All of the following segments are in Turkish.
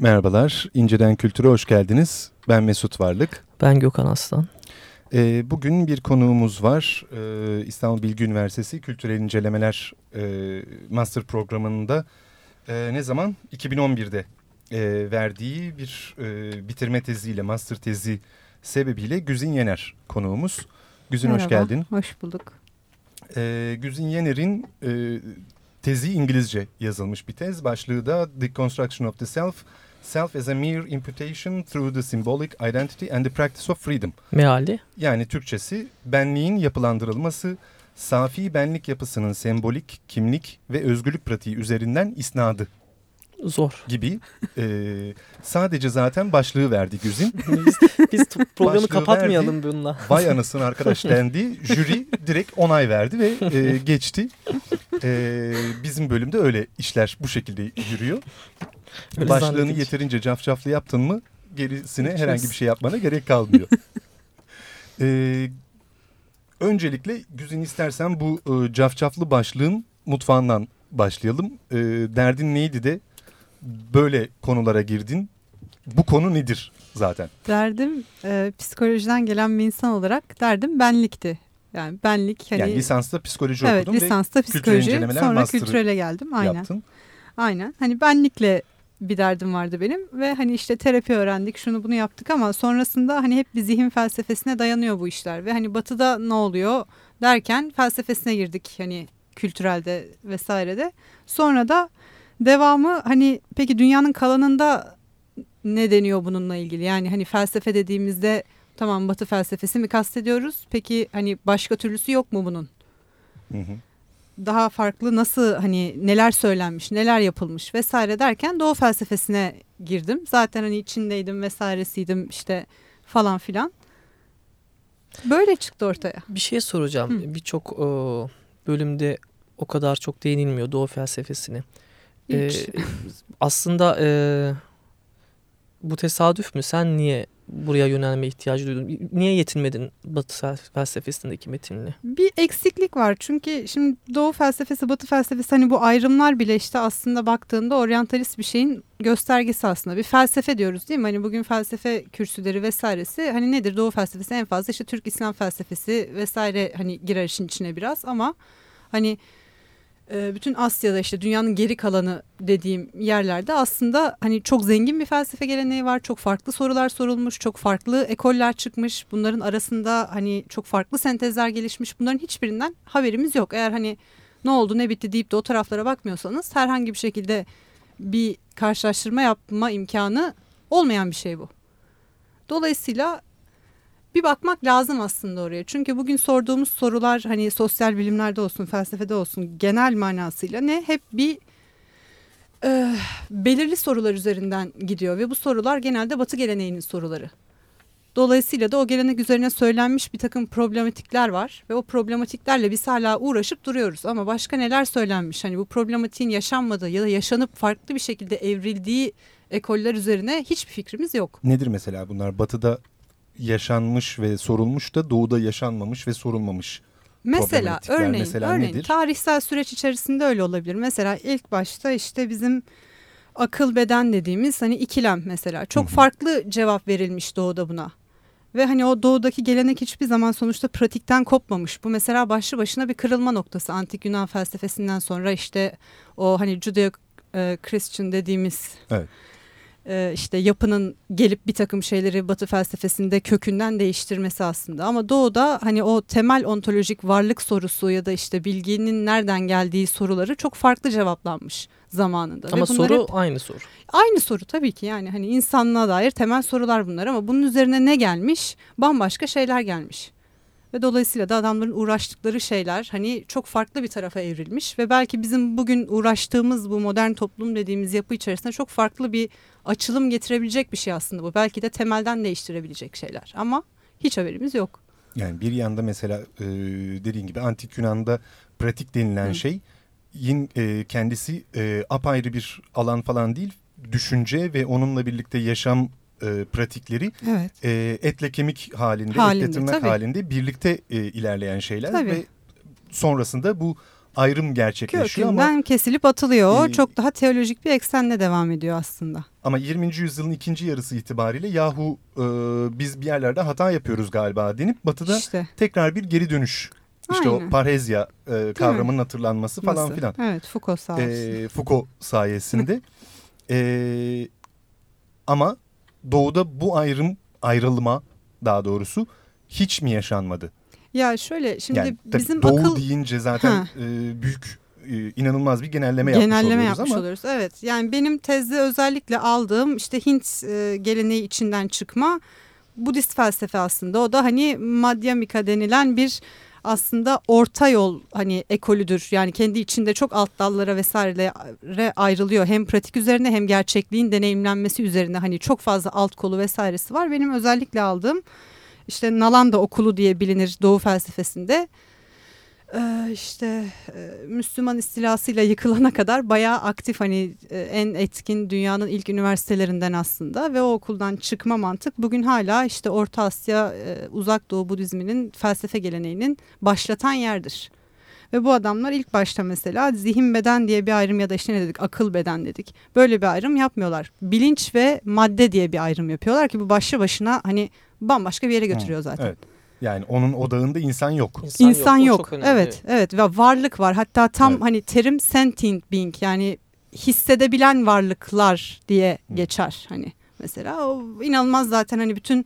Merhabalar, İnceden Kültür'e hoş geldiniz. Ben Mesut Varlık. Ben Gökhan Aslan. Ee, bugün bir konuğumuz var. Ee, İstanbul Bilgi Üniversitesi Kültürel İncelemeler e, Master Programı'nda e, ne zaman? 2011'de e, verdiği bir e, bitirme teziyle, master tezi sebebiyle Güzin Yener konuğumuz. Güzin Merhaba, hoş geldin. hoş bulduk. Ee, Güzin Yener'in e, tezi İngilizce yazılmış bir tez. Başlığı da The Construction of the Self, Self as a Mere Imputation Through the Symbolic Identity and the Practice of Freedom. Meali? Yani Türkçesi benliğin yapılandırılması, safi benlik yapısının sembolik, kimlik ve özgürlük pratiği üzerinden isnadı Zor. gibi. e, sadece zaten başlığı verdi Güzin. biz, biz programı Başlığı kapatmayalım verdi. bununla. Vay anasını arkadaş dendi. Jüri direkt onay verdi ve e, geçti. E, bizim bölümde öyle işler bu şekilde yürüyor. Öyle Başlığını zannettik. yeterince cafcaflı yaptın mı gerisine herhangi bir şey yapmana gerek kalmıyor. e, öncelikle Güzin istersen bu e, cafcaflı başlığın mutfağından başlayalım. E, derdin neydi de böyle konulara girdin? Bu konu nedir zaten? Derdim e, psikolojiden gelen bir insan olarak derdim benlikti. Yani benlik hani yani lisansta psikoloji evet okudun lisansta kültürel psikoloji incelemeler sonra kültürele geldim ve aynen. yaptın. Aynen. Hani benlikle bir derdim vardı benim ve hani işte terapi öğrendik şunu bunu yaptık ama sonrasında hani hep bir zihin felsefesine dayanıyor bu işler ve hani batıda ne oluyor derken felsefesine girdik hani kültürelde vesairede. Sonra da devamı hani peki dünyanın kalanında ne deniyor bununla ilgili? Yani hani felsefe dediğimizde tamam batı felsefesi mi kastediyoruz? Peki hani başka türlüsü yok mu bunun? Hı hı. daha farklı nasıl hani neler söylenmiş, neler yapılmış vesaire derken Doğu felsefesine girdim. Zaten hani içindeydim vesairesiydim işte falan filan. Böyle çıktı ortaya. Bir şey soracağım. Birçok e, bölümde o kadar çok değinilmiyor Doğu felsefesine. E, Hiç. aslında e, bu tesadüf mü? Sen niye buraya yönelme ihtiyacı duydun? Niye yetinmedin Batı fel- felsefesindeki metinle? Bir eksiklik var çünkü şimdi Doğu felsefesi, Batı felsefesi hani bu ayrımlar bile işte aslında baktığında oryantalist bir şeyin göstergesi aslında. Bir felsefe diyoruz değil mi? Hani bugün felsefe kürsüleri vesairesi hani nedir? Doğu felsefesi en fazla işte Türk İslam felsefesi vesaire hani girer işin içine biraz ama hani bütün Asya'da işte dünyanın geri kalanı dediğim yerlerde aslında hani çok zengin bir felsefe geleneği var. Çok farklı sorular sorulmuş, çok farklı ekoller çıkmış. Bunların arasında hani çok farklı sentezler gelişmiş. Bunların hiçbirinden haberimiz yok. Eğer hani ne oldu ne bitti deyip de o taraflara bakmıyorsanız herhangi bir şekilde bir karşılaştırma yapma imkanı olmayan bir şey bu. Dolayısıyla bir bakmak lazım aslında oraya. Çünkü bugün sorduğumuz sorular hani sosyal bilimlerde olsun, felsefede olsun genel manasıyla ne? Hep bir e, belirli sorular üzerinden gidiyor ve bu sorular genelde Batı geleneğinin soruları. Dolayısıyla da o gelenek üzerine söylenmiş bir takım problematikler var ve o problematiklerle biz hala uğraşıp duruyoruz. Ama başka neler söylenmiş? Hani bu problematiğin yaşanmadığı ya da yaşanıp farklı bir şekilde evrildiği ekoller üzerine hiçbir fikrimiz yok. Nedir mesela bunlar? Batı'da yaşanmış ve sorulmuş da doğuda yaşanmamış ve sorulmamış. Mesela örneğin, mesela örneğin nedir? tarihsel süreç içerisinde öyle olabilir. Mesela ilk başta işte bizim akıl beden dediğimiz hani ikilem mesela. Çok Hı hı. farklı cevap verilmiş doğuda buna. Ve hani o doğudaki gelenek hiçbir zaman sonuçta pratikten kopmamış. Bu mesela başlı başına bir kırılma noktası. Antik Yunan felsefesinden sonra işte o hani Judeo-Christian dediğimiz Evet. E, işte yapının gelip bir takım şeyleri Batı felsefesinde kökünden değiştirmesi aslında. Ama Doğu'da hani o temel ontolojik varlık sorusu ya da işte bilginin nereden geldiği soruları çok farklı cevaplanmış zamanında. Ama soru hep aynı soru. aynı soru tabii ki yani hani insanlığa dair temel sorular bunlar ama bunun üzerine ne gelmiş? Bambaşka şeyler gelmiş. Ve dolayısıyla da adamların uğraştıkları şeyler hani çok farklı bir tarafa evrilmiş ve belki bizim bugün uğraştığımız bu modern toplum dediğimiz yapı içerisinde çok farklı bir açılım getirebilecek bir şey aslında bu. Belki de temelden değiştirebilecek şeyler ama hiç haberimiz yok. Yani bir yanda mesela e, dediğin gibi antik Yunan'da pratik denilen Hı. şey yin e, kendisi e, apayrı bir alan falan değil. Düşünce ve onunla birlikte yaşam e, pratikleri Evet. e, etle kemik halinde, Halinde, etle tırnak tabii. halinde birlikte e, ilerleyen şeyler Tabii. ve sonrasında bu ayrım gerçekleşiyor Kökünden ama kesilip atılıyor. Ee, çok daha teolojik bir eksenle devam ediyor aslında. ama 20. yüzyılın ikinci yarısı itibariyle yahu e, biz bir yerlerde hata yapıyoruz galiba denip batıda İşte. tekrar bir geri dönüş işte Aynen. o parhezya e, kavramının hatırlanması falan Nasıl? filan. Evet Foucault sağ olsun. e, Foucault sayesinde. E, ama doğuda bu ayrım ayrılma daha doğrusu hiç mi yaşanmadı? ya şöyle şimdi yani bizim doğu akıl deyince zaten Ha. e, büyük e, inanılmaz bir genelleme, yapmış genelleme oluyoruz yapmış ama oluyoruz. Evet yani benim tezde özellikle aldığım işte Hint e, geleneği içinden çıkma Budist felsefe aslında. O da hani Madhyamika denilen bir aslında orta yol hani ekolüdür. Yani kendi içinde çok alt dallara vesairelere ayrılıyor. Hem pratik üzerine hem gerçekliğin deneyimlenmesi üzerine hani çok fazla alt kolu vesairesi var. Benim özellikle aldığım işte Nalanda okulu diye bilinir Doğu felsefesinde. Ee, işte e, Müslüman istilasıyla yıkılana kadar bayağı aktif hani e, en etkin dünyanın ilk üniversitelerinden aslında ve o okuldan çıkma mantık bugün hala işte Orta Asya e, Uzak Doğu Budizminin felsefe geleneğinin başlatan yerdir. Ve bu adamlar ilk başta mesela zihin beden diye bir ayrım ya da işte ne dedik akıl beden dedik. Böyle bir ayrım yapmıyorlar. Bilinç ve madde diye bir ayrım yapıyorlar ki bu başlı başına hani bambaşka bir yere götürüyor zaten. evet. Yani onun odağında insan yok. İnsan o yok. önemli. Evet, evet ve varlık var. Hatta tam Evet. hani terim sentient being yani hissedebilen varlıklar diye Hı. geçer hani. Mesela o inanılmaz zaten hani bütün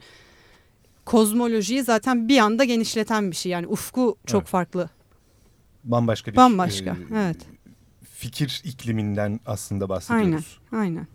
kozmolojiyi zaten bir anda genişleten bir şey. Yani ufku çok Evet. farklı. Bambaşka bir Bambaşka, e, evet. fikir ikliminden aslında bahsediyoruz. Aynen.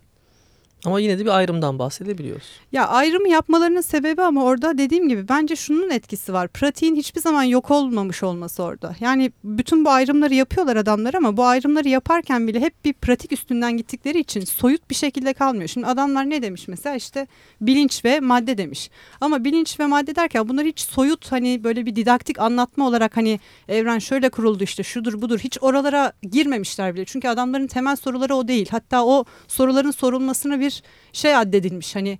Ama yine de bir ayrımdan bahsedebiliyoruz. Ya ayrımı yapmalarının sebebi ama orada dediğim gibi bence şunun etkisi var. Pratiğin hiçbir zaman yok olmamış olması orada. Yani bütün bu ayrımları yapıyorlar adamlar ama bu ayrımları yaparken bile hep bir pratik üstünden gittikleri için soyut bir şekilde kalmıyor. Şimdi adamlar ne demiş mesela işte bilinç ve madde demiş. Ama bilinç ve madde derken bunlar hiç soyut hani böyle bir didaktik anlatma olarak hani evren şöyle kuruldu işte şudur budur hiç oralara girmemişler bile. Çünkü adamların temel soruları o değil. Hatta o soruların sorulmasına bir şey addedilmiş hani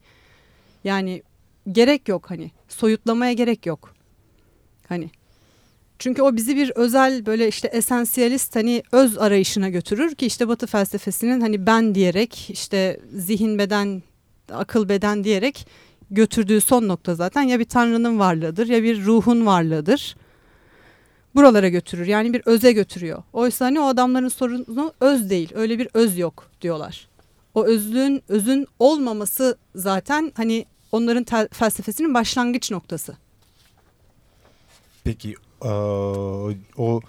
yani gerek yok hani soyutlamaya gerek yok. Hani çünkü o bizi bir özel böyle işte esansiyalist hani öz arayışına götürür ki işte Batı felsefesinin hani ben diyerek işte zihin beden akıl beden diyerek götürdüğü son nokta zaten ya bir tanrının varlığıdır ya bir ruhun varlığıdır. Buralara götürür yani bir öze götürüyor. Oysa hani o adamların sorunu öz değil öyle bir öz yok diyorlar. O özlüğün özün olmaması zaten hani onların tel- felsefesinin başlangıç noktası. Peki o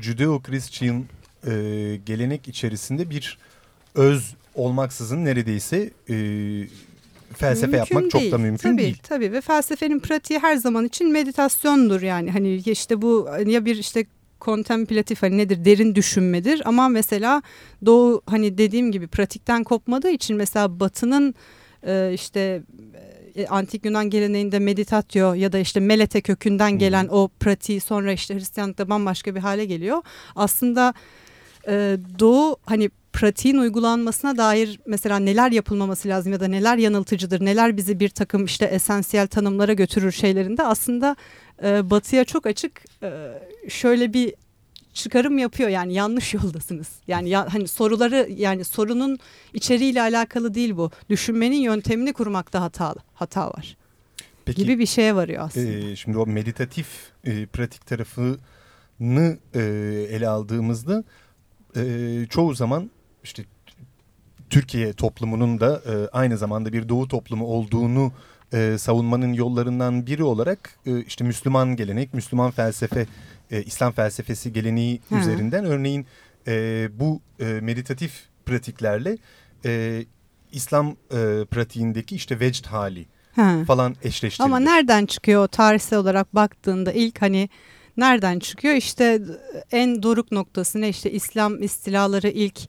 Judeo-Christian eee, gelenek içerisinde bir öz olmaksızın neredeyse eee, felsefe Mümkün yapmak çok değil. da mümkün tabii, değil. Tabii ve felsefenin pratiği her zaman için meditasyondur yani. Hani işte bu ya bir işte kontemplatif hani nedir derin düşünmedir ama mesela doğu hani dediğim gibi pratikten kopmadığı için mesela batının e, işte e, antik Yunan geleneğinde meditatio ya da işte melete kökünden gelen o pratiği sonra işte Hristiyanlıkta bambaşka bir hale geliyor. Aslında e, doğu hani pratiğin uygulanmasına dair mesela neler yapılmaması lazım ya da neler yanıltıcıdır, neler bizi bir takım işte esansiyel tanımlara götürür şeylerinde aslında e, batıya çok açık e, şöyle bir çıkarım yapıyor yani yanlış yoldasınız. Yani ya, hani soruları yani sorunun içeriğiyle alakalı değil bu. Düşünmenin yöntemini kurmakta hatalı hata var. Peki gibi bir şeye varıyor aslında. eee, şimdi o meditatif eee, pratik tarafını eee, ele aldığımızda eee, çoğu zaman işte Türkiye toplumunun da eee, aynı zamanda bir Doğu toplumu olduğunu eee, savunmanın yollarından biri olarak eee, işte Müslüman gelenek, Müslüman felsefe, eee, İslam felsefesi geleneği Hı. üzerinden örneğin eee, bu eee, meditatif pratiklerle eee, İslam eee, pratiğindeki işte vecd hali Ha. falan eşleştirilir. Ama nereden çıkıyor o tarihsel olarak baktığında ilk hani nereden çıkıyor? İşte en doruk noktası ne işte İslam istilaları ilk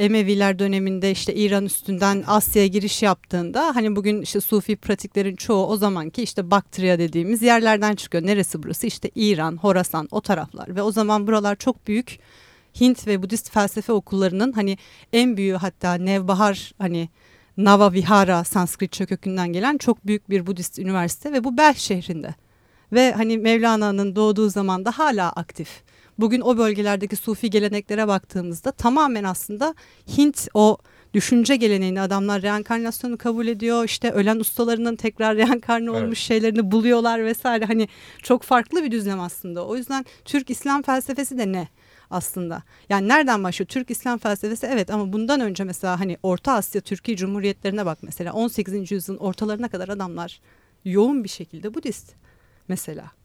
Emeviler döneminde işte İran üstünden Asya'ya giriş yaptığında hani bugün işte Sufi pratiklerin çoğu o zamanki işte Baktria dediğimiz yerlerden çıkıyor. Neresi burası? İşte İran, Horasan o taraflar ve o zaman buralar çok büyük Hint ve Budist felsefe okullarının hani en büyüğü hatta Nevbahar hani Nava Vihara Sanskritçe kökünden gelen çok büyük bir Budist üniversite ve bu Belh şehrinde. Ve hani Mevlana'nın doğduğu zaman da hala aktif. Bugün o bölgelerdeki Sufi geleneklere baktığımızda tamamen aslında Hint o düşünce geleneğini adamlar reenkarnasyonu kabul ediyor. İşte ölen ustalarının tekrar reenkarne olmuş evet. şeylerini buluyorlar vesaire. Hani çok farklı bir düzlem aslında. O yüzden Türk İslam felsefesi de ne? aslında. Yani nereden başlıyor? Türk İslam felsefesi evet ama bundan önce mesela hani Orta Asya Türkiye Cumhuriyetlerine bak mesela 18. yüzyılın ortalarına kadar adamlar yoğun bir şekilde Budist mesela.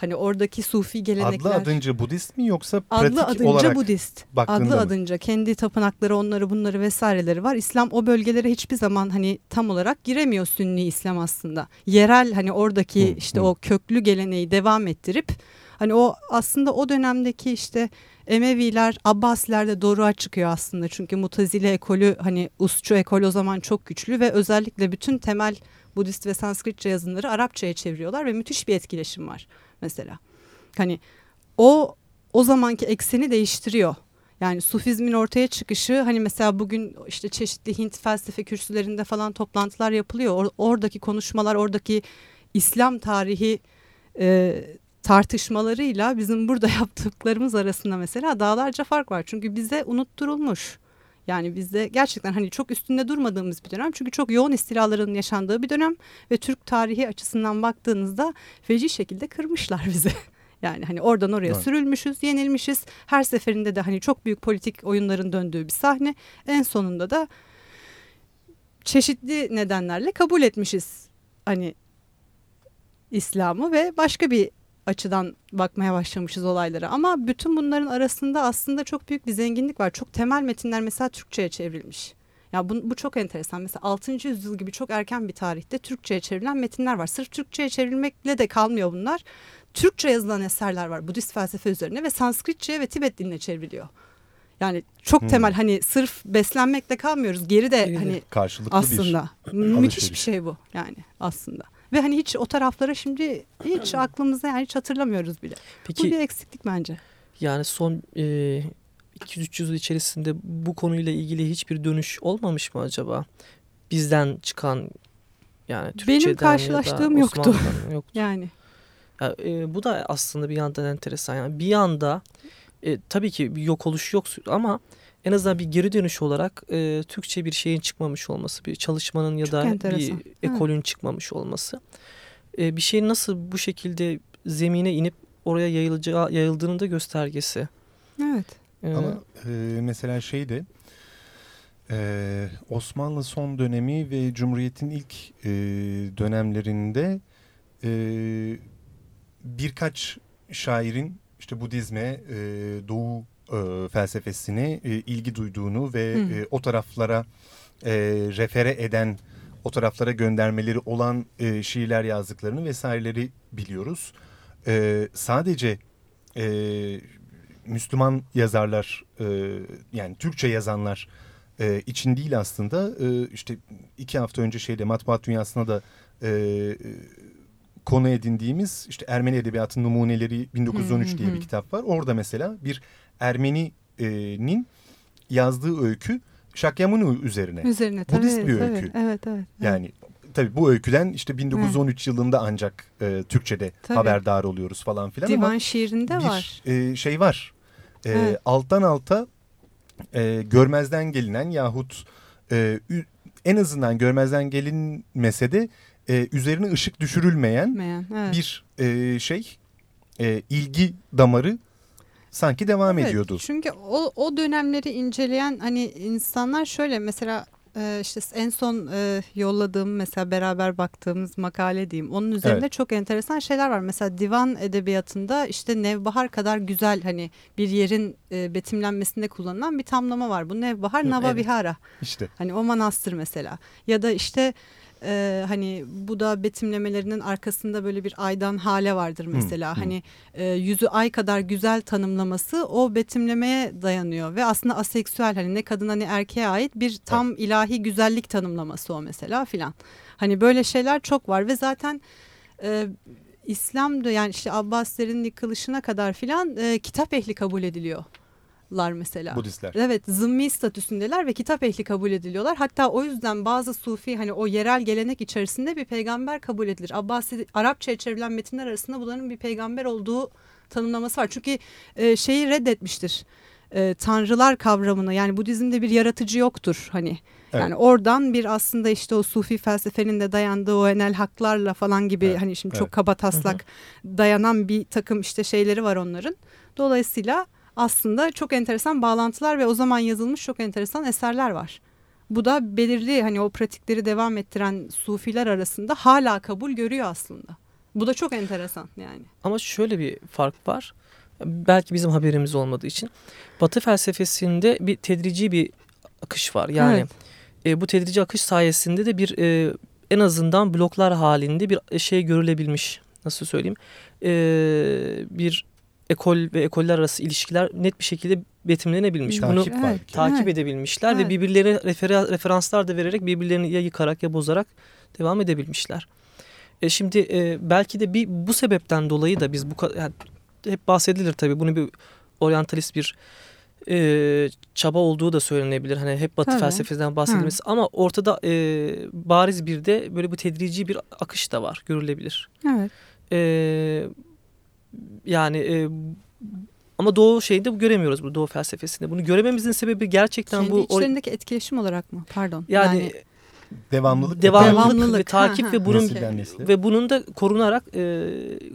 Hani oradaki sufi gelenekler. Adlı adınca Budist mi yoksa pratik adlı adınca olarak Budist. Adlı mı? adınca kendi tapınakları onları bunları vesaireleri var. İslam o bölgelere hiçbir zaman hani tam olarak giremiyor Sünni İslam aslında. Yerel hani oradaki hı, işte hı. o köklü geleneği devam ettirip hani o aslında o dönemdeki işte Emeviler, Abbasiler de doğruğa çıkıyor aslında. Çünkü Mutazile ekolü hani Usçu ekol o zaman çok güçlü ve özellikle bütün temel Budist ve Sanskritçe yazınları Arapçaya çeviriyorlar ve müthiş bir etkileşim var mesela. Hani o o zamanki ekseni değiştiriyor. Yani Sufizmin ortaya çıkışı hani mesela bugün işte çeşitli Hint felsefe kürsülerinde falan toplantılar yapılıyor. Or oradaki konuşmalar, oradaki İslam tarihi e, tartışmalarıyla bizim burada yaptıklarımız arasında mesela dağlarca fark var. Çünkü bize unutturulmuş. Yani bizde gerçekten hani çok üstünde durmadığımız bir dönem. Çünkü çok yoğun istilaların yaşandığı bir dönem ve Türk tarihi açısından baktığınızda feci şekilde kırmışlar bizi. Yani hani oradan oraya evet. sürülmüşüz, yenilmişiz. Her seferinde de hani çok büyük politik oyunların döndüğü bir sahne. En sonunda da çeşitli nedenlerle kabul etmişiz hani İslam'ı ve başka bir açıdan bakmaya başlamışız olaylara. Ama bütün bunların arasında aslında çok büyük bir zenginlik var. Çok temel metinler mesela Türkçe'ye çevrilmiş. Ya bu, bu çok enteresan. Mesela 6. yüzyıl gibi çok erken bir tarihte Türkçe'ye çevrilen metinler var. Sırf Türkçe'ye çevrilmekle de kalmıyor bunlar. Türkçe yazılan eserler var Budist felsefe üzerine ve Sanskritçe ve Tibet diline çevriliyor. Yani çok hmm. temel hani sırf beslenmekle kalmıyoruz. Geri de hani Karşılıklı aslında bir müthiş bir şey bu yani aslında. Ve hani hiç o taraflara şimdi hiç aklımızda yani hiç hatırlamıyoruz bile. Peki, Bu bir eksiklik bence. Yani son e, 200-300 yıl içerisinde bu konuyla ilgili hiçbir dönüş olmamış mı acaba? Bizden çıkan yani Türkçeden Benim karşılaştığım ya yoktu. yoktu. yani. Ya, e, bu da aslında bir yandan enteresan. Yani bir yanda e, tabii ki bir yok oluş yok ama en azından bir geri dönüş olarak e, Türkçe bir şeyin çıkmamış olması, bir çalışmanın ya Çok da enteresan. bir ekolün evet. çıkmamış olması. E, bir şeyin nasıl bu şekilde zemine inip oraya yayılacağı, yayıldığının da göstergesi. Evet. Ee, Ama e, mesela şey de e, Osmanlı son dönemi ve Cumhuriyet'in ilk e, dönemlerinde e, birkaç şairin işte Budizme, e, Doğu e, felsefesine e, ilgi duyduğunu ve e, o taraflara e, refere eden, o taraflara göndermeleri olan e, şiirler yazdıklarını vesaireleri biliyoruz. E, sadece e, Müslüman yazarlar, e, yani Türkçe yazanlar e, için değil aslında. E, işte iki hafta önce şeyde matbuat dünyasına da e, konu edindiğimiz işte Ermeni Edebiyatı Numuneleri 1913 diye bir kitap var. Orada mesela bir Ermeni'nin yazdığı öykü Shakyamuni üzerine. Üzerine tabii. Budist bir öykü. Evet, evet. Yani tabii bu öyküden işte 1913 evet. yılında ancak e, Türkçe'de tabii. haberdar oluyoruz falan filan Divan ama şiirinde bir, var. E, şey var. E, evet. Alttan alta e, görmezden gelinen yahut e, en azından görmezden gelinmese de e, üzerine ışık düşürülmeyen Meyen, evet. bir e, şey e, ilgi damarı sanki devam evet, ediyordu. Çünkü o, o dönemleri inceleyen hani insanlar şöyle mesela e, işte en son e, yolladığım mesela beraber baktığımız makale diyeyim. Onun üzerinde evet. çok enteresan şeyler var. Mesela divan edebiyatında işte nevbahar kadar güzel hani bir yerin e, betimlenmesinde kullanılan bir tamlama var. Bu nevbahar Navavihara. Evet. İşte. Hani o manastır mesela. Ya da işte e, hani bu da betimlemelerinin arkasında böyle bir aydan hale vardır mesela. Hı, hani e, yüzü ay kadar güzel tanımlaması o betimlemeye dayanıyor ve aslında aseksüel hani ne kadına ne erkeğe ait bir tam evet. ilahi güzellik tanımlaması o mesela filan. Hani böyle şeyler çok var ve zaten e, İslam'da yani işte Abbasilerin yıkılışına kadar filan e, kitap ehli kabul ediliyor lar mesela. Budistler. Evet zımmi statüsündeler ve kitap ehli kabul ediliyorlar. Hatta o yüzden bazı sufi hani o yerel gelenek içerisinde bir peygamber kabul edilir. Abbasi Arapçaya çevrilen metinler arasında bunların bir peygamber olduğu tanımlaması var. Çünkü e, şeyi reddetmiştir. E, tanrılar kavramını yani Budizm'de bir yaratıcı yoktur hani. Evet. Yani oradan bir aslında işte o sufi felsefenin de dayandığı o enel haklarla falan gibi evet. hani şimdi evet. çok kaba taslak dayanan bir takım işte şeyleri var onların. Dolayısıyla aslında çok enteresan bağlantılar ve o zaman yazılmış çok enteresan eserler var. Bu da belirli hani o pratikleri devam ettiren sufiler arasında hala kabul görüyor aslında. Bu da çok enteresan yani. Ama şöyle bir fark var. Belki bizim haberimiz olmadığı için. Batı felsefesinde bir tedrici bir akış var. Yani evet. e, bu tedrici akış sayesinde de bir e, en azından bloklar halinde bir şey görülebilmiş. Nasıl söyleyeyim? E, bir ekol ve ekoller arası ilişkiler net bir şekilde betimlenebilmiş. Takip Bunu evet, takip evet. edebilmişler evet. ve birbirlerine refer referanslar da vererek birbirlerini ya yıkarak ya bozarak devam edebilmişler. E şimdi e, belki de bir bu sebepten dolayı da biz bu yani hep bahsedilir tabii. Bunu bir oryantalist bir e, çaba olduğu da söylenebilir. Hani hep Batı Tabii. felsefesinden bahsedilmesi Hı. ama ortada e, bariz bir de böyle bu tedrici bir akış da var görülebilir. Evet. E, yani e, ama doğu şeyinde bu göremiyoruz bu doğu felsefesinde. Bunu görememizin sebebi gerçekten Kendi bu içlerindeki etkileşim olarak mı? Pardon. Yani, yani devamlılık devamlılık, devamlılık ve takip ha, ve bunun ve bunun da korunarak e,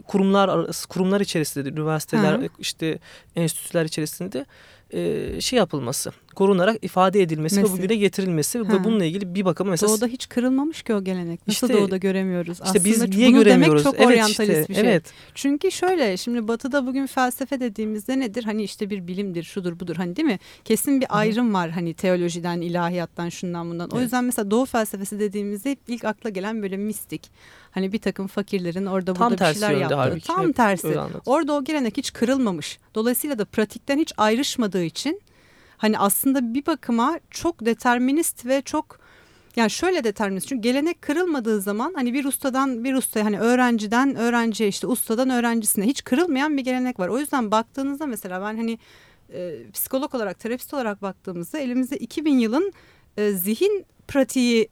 kurumlar arası kurumlar içerisinde üniversiteler ha. işte enstitüler içerisinde e, şey yapılması, korunarak ifade edilmesi Mesela. ve bugüne getirilmesi ha. ve bununla ilgili bir bakıma mesela Doğuda hiç kırılmamış ki o gelenek. Nasıl işte, Doğu'da göremiyoruz? İşte Aslında biz niye bunu göremiyoruz? demek çok evet oryantalist işte, bir şey. Evet. Çünkü şöyle şimdi Batı'da bugün felsefe dediğimizde nedir? Hani işte bir bilimdir, şudur budur hani değil mi? Kesin bir ayrım var hani teolojiden, ilahiyattan, şundan bundan. O evet. yüzden mesela Doğu felsefesi dediğimizde ilk akla gelen böyle mistik. Hani bir takım fakirlerin orada Tam burada bir şeyler yaptığı. Halbuki. Tam tersi. Orada o gelenek hiç kırılmamış. Dolayısıyla da pratikten hiç ayrışmadığı için hani aslında bir bakıma çok determinist ve çok yani şöyle determinist çünkü gelenek kırılmadığı zaman hani bir ustadan bir ustaya hani öğrenciden öğrenciye işte ustadan öğrencisine hiç kırılmayan bir gelenek var. O yüzden baktığınızda mesela ben hani e, psikolog olarak terapist olarak baktığımızda elimizde 2000 yılın e, zihin pratiği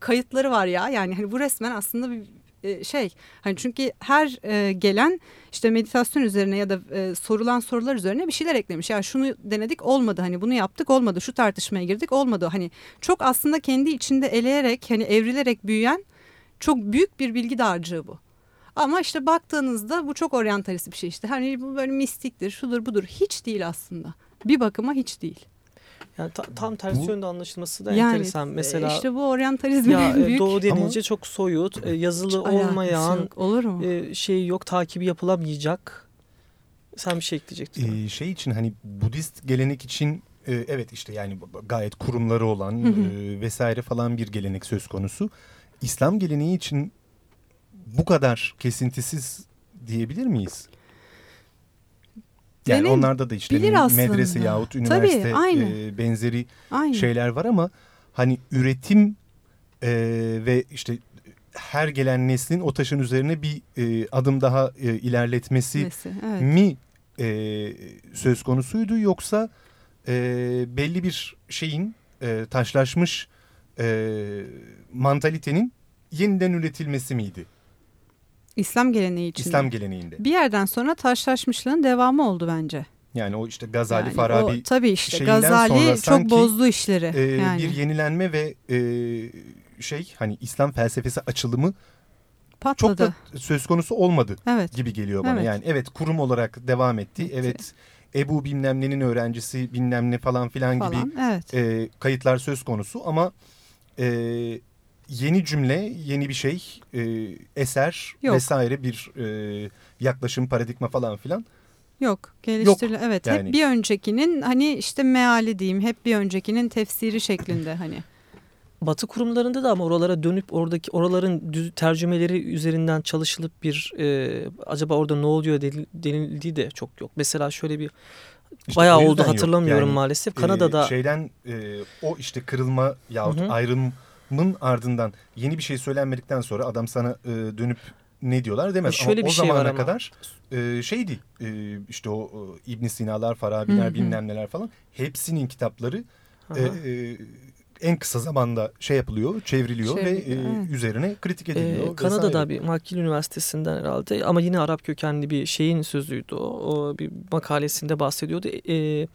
kayıtları var ya yani hani bu resmen aslında bir e, şey hani çünkü her e, gelen işte meditasyon üzerine ya da e, sorulan sorular üzerine bir şeyler eklemiş. Ya yani şunu denedik olmadı hani bunu yaptık olmadı şu tartışmaya girdik olmadı hani çok aslında kendi içinde eleyerek hani evrilerek büyüyen çok büyük bir bilgi dağarcığı bu. Ama işte baktığınızda bu çok oryantalist bir şey işte. Hani bu böyle mistiktir, şudur budur. Hiç değil aslında. Bir bakıma hiç değil. Yani ta, tam tersi bu, yönde anlaşılması da yani, enteresan. Mesela işte bu oryantalizmin ya, e, büyük. Doğu denince ama, çok soyut, e, yazılı olmayan, yok. olur mu? E, şey yok, takibi yapılamayacak. Sen bir şey ekleyecektin. Ee, şey için hani Budist gelenek için e, evet işte yani gayet kurumları olan e, vesaire falan bir gelenek söz konusu. İslam geleneği için bu kadar kesintisiz diyebilir miyiz? Yani Benim, onlarda da işte medrese yahut üniversite Tabii, aynı. E, benzeri aynı. şeyler var ama hani üretim e, ve işte her gelen neslin o taşın üzerine bir e, adım daha e, ilerletmesi Nesi, evet. mi e, söz konusuydu yoksa e, belli bir şeyin e, taşlaşmış e, mantalitenin yeniden üretilmesi miydi? İslam geleneği için. İslam geleneğinde. Bir yerden sonra taşlaşmışlığın devamı oldu bence. Yani o işte Gazali, yani Farabi o, tabii işte Gazali çok bozdu işleri. E, yani. Bir yenilenme ve e, şey hani İslam felsefesi açılımı Patladı. çok da söz konusu olmadı evet. gibi geliyor bana. Evet. Yani evet kurum olarak devam etti. Bitti. Evet Ebu bilmem nenin öğrencisi bilmem ne falan filan, falan gibi evet. e, kayıtlar söz konusu ama e, yeni cümle, yeni bir şey, e, eser Yok. vesaire bir e, yaklaşım, paradigma falan filan. Yok geliştirilen evet yani. hep bir öncekinin hani işte meali diyeyim hep bir öncekinin tefsiri şeklinde hani. Batı kurumlarında da ama oralara dönüp oradaki oraların tercümeleri üzerinden çalışılıp bir e, acaba orada ne oluyor denildiği de çok yok. Mesela şöyle bir işte bayağı oldu hatırlamıyorum yani, maalesef. Kanada'da e, şeyden e, o işte kırılma yahut Hı -hı. ayrım mın ardından yeni bir şey söylenmedikten sonra adam sana e, dönüp ne diyorlar demez. Şöyle ama bir o şey zamana kadar e, şeydi e, işte o e, İbn Sina'lar, Farabiler Hı -hı. bilmem neler falan hepsinin kitapları e, e, en kısa zamanda şey yapılıyor, çevriliyor Çevri- ve e, evet. üzerine kritik ediliyor. Ee, Kanada'da vesaire. bir McGill Üniversitesi'nden herhalde ama yine Arap kökenli bir şeyin sözüydü o. o bir makalesinde bahsediyordu. Ee,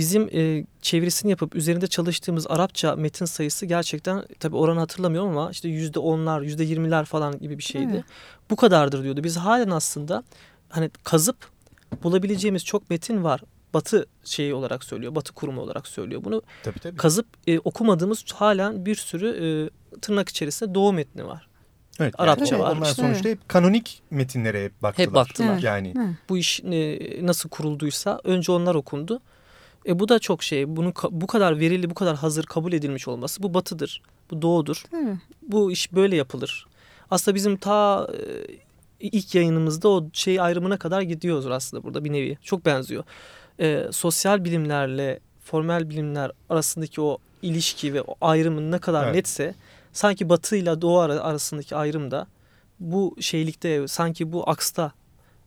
bizim e, çevirisini yapıp üzerinde çalıştığımız Arapça metin sayısı gerçekten tabi oranı hatırlamıyorum ama işte yüzde onlar, yüzde yirmiler falan gibi bir şeydi. Evet. Bu kadardır diyordu. Biz halen aslında hani kazıp bulabileceğimiz çok metin var. Batı şeyi olarak söylüyor, Batı kurumu olarak söylüyor bunu. tabii, tabii. Kazıp e, okumadığımız halen bir sürü e, tırnak içerisinde doğu metni var. Evet, Arapça yani var. Onlar sonuçta hep kanonik metinlere hep baktılar. Hep baktılar. Evet. Yani Evet. bu iş e, nasıl kurulduysa önce onlar okundu. E, bu da çok şey. Bunun bu kadar verili, bu kadar hazır kabul edilmiş olması bu batıdır. Bu doğudur. Evet. Bu iş böyle yapılır. Aslında bizim ta e, ilk yayınımızda o şey ayrımına kadar gidiyoruz aslında burada bir nevi. Çok benziyor. E, sosyal bilimlerle formel bilimler arasındaki o ilişki ve o ayrımın ne kadar Evet. netse sanki batı ile doğu ara- arasındaki ayrım da bu şeylikte sanki bu aksta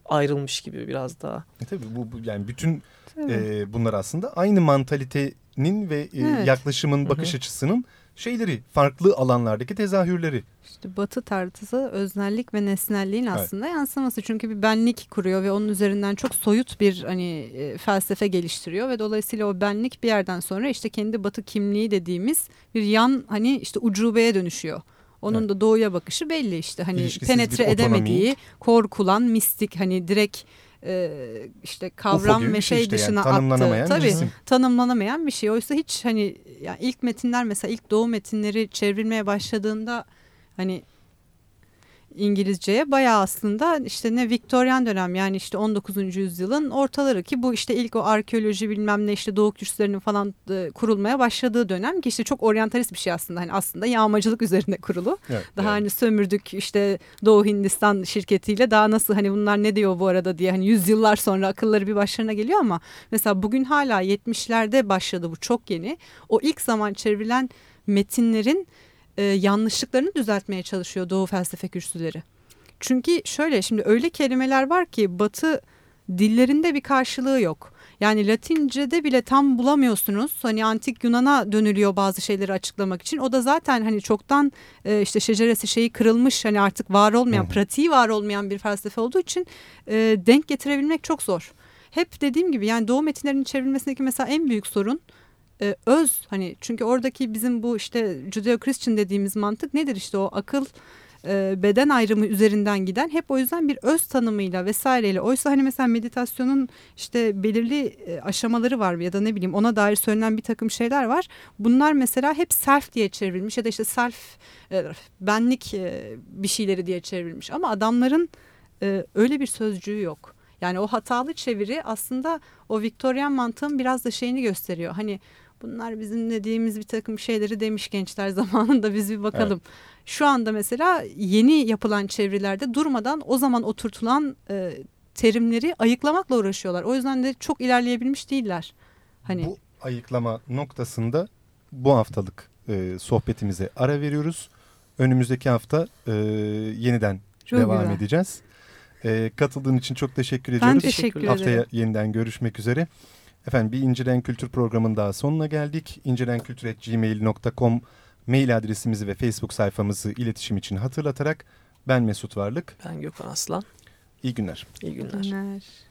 ayrılmış gibi biraz daha. e, tabii bu, bu yani bütün e, bunlar aslında aynı mantalitenin ve e, Evet. yaklaşımın, Hı bakış hı. açısının şeyleri, farklı alanlardaki tezahürleri. İşte batı tartısı öznellik ve nesnelliğin Evet. aslında yansıması. Çünkü bir benlik kuruyor ve onun üzerinden çok soyut bir hani e, felsefe geliştiriyor ve dolayısıyla o benlik bir yerden sonra işte kendi batı kimliği dediğimiz bir yan hani işte ucubeye dönüşüyor. Onun Evet. da doğuya bakışı belli işte hani İlişkisiz penetre edemediği, korkulan, mistik hani direkt e, işte kavram ve şey şey işte yani, dışına tanımlanamayan attığı. Tabii isim. tanımlanamayan bir şey. Oysa hiç hani yani ilk metinler mesela ilk doğu metinleri çevrilmeye başladığında hani İngilizceye bayağı aslında işte ne Viktoryan dönem yani işte 19. yüzyılın ortaları ki bu işte ilk o arkeoloji bilmem ne işte doğu kürsülerinin falan e, kurulmaya başladığı dönem ki işte çok oryantalist bir şey aslında hani aslında yağmacılık üzerine kurulu. Evet, Daha yani. hani sömürdük işte Doğu Hindistan şirketiyle daha nasıl hani bunlar ne diyor bu arada diye hani yüzyıllar sonra akılları bir başlarına geliyor ama mesela bugün hala 70'lerde başladı bu çok yeni. O ilk zaman çevrilen metinlerin e, yanlışlıklarını düzeltmeye çalışıyor Doğu felsefe kürsüleri. Çünkü şöyle şimdi öyle kelimeler var ki Batı dillerinde bir karşılığı yok. Yani Latince'de bile tam bulamıyorsunuz. Hani antik Yunan'a dönülüyor bazı şeyleri açıklamak için. O da zaten hani çoktan e, işte şeceresi şeyi kırılmış hani artık var olmayan, hı. pratiği var olmayan bir felsefe olduğu için e, denk getirebilmek çok zor. Hep dediğim gibi yani Doğu metinlerinin çevrilmesindeki mesela en büyük sorun e, öz hani çünkü oradaki bizim bu işte Judeo-Christian dediğimiz mantık nedir işte o akıl e, beden ayrımı üzerinden giden hep o yüzden bir öz tanımıyla vesaireyle oysa hani mesela meditasyonun işte belirli e, aşamaları var ya da ne bileyim ona dair söylenen bir takım şeyler var. Bunlar mesela hep self diye çevrilmiş ya da işte self e, benlik e, bir şeyleri diye çevrilmiş ama adamların e, öyle bir sözcüğü yok. Yani o hatalı çeviri aslında o Viktoryen mantığın biraz da şeyini gösteriyor. Hani bunlar bizim dediğimiz bir takım şeyleri demiş gençler zamanında biz bir bakalım. Şu anda mesela yeni yapılan çevirilerde durmadan o zaman oturtulan e, terimleri ayıklamakla uğraşıyorlar. O yüzden de çok ilerleyebilmiş değiller. Hani Bu ayıklama noktasında bu haftalık e, sohbetimize ara veriyoruz. Önümüzdeki hafta e, yeniden Çok devam güzel. edeceğiz. E, katıldığın için çok teşekkür ben ediyoruz. teşekkür ederim. Haftaya yeniden görüşmek üzere. Efendim bir İncelen Kültür programının daha sonuna geldik. incelenkültür.gmail.com mail adresimizi ve Facebook sayfamızı iletişim için hatırlatarak ben Mesut Varlık. Ben Gökhan Aslan. İyi günler. İyi günler. Günler.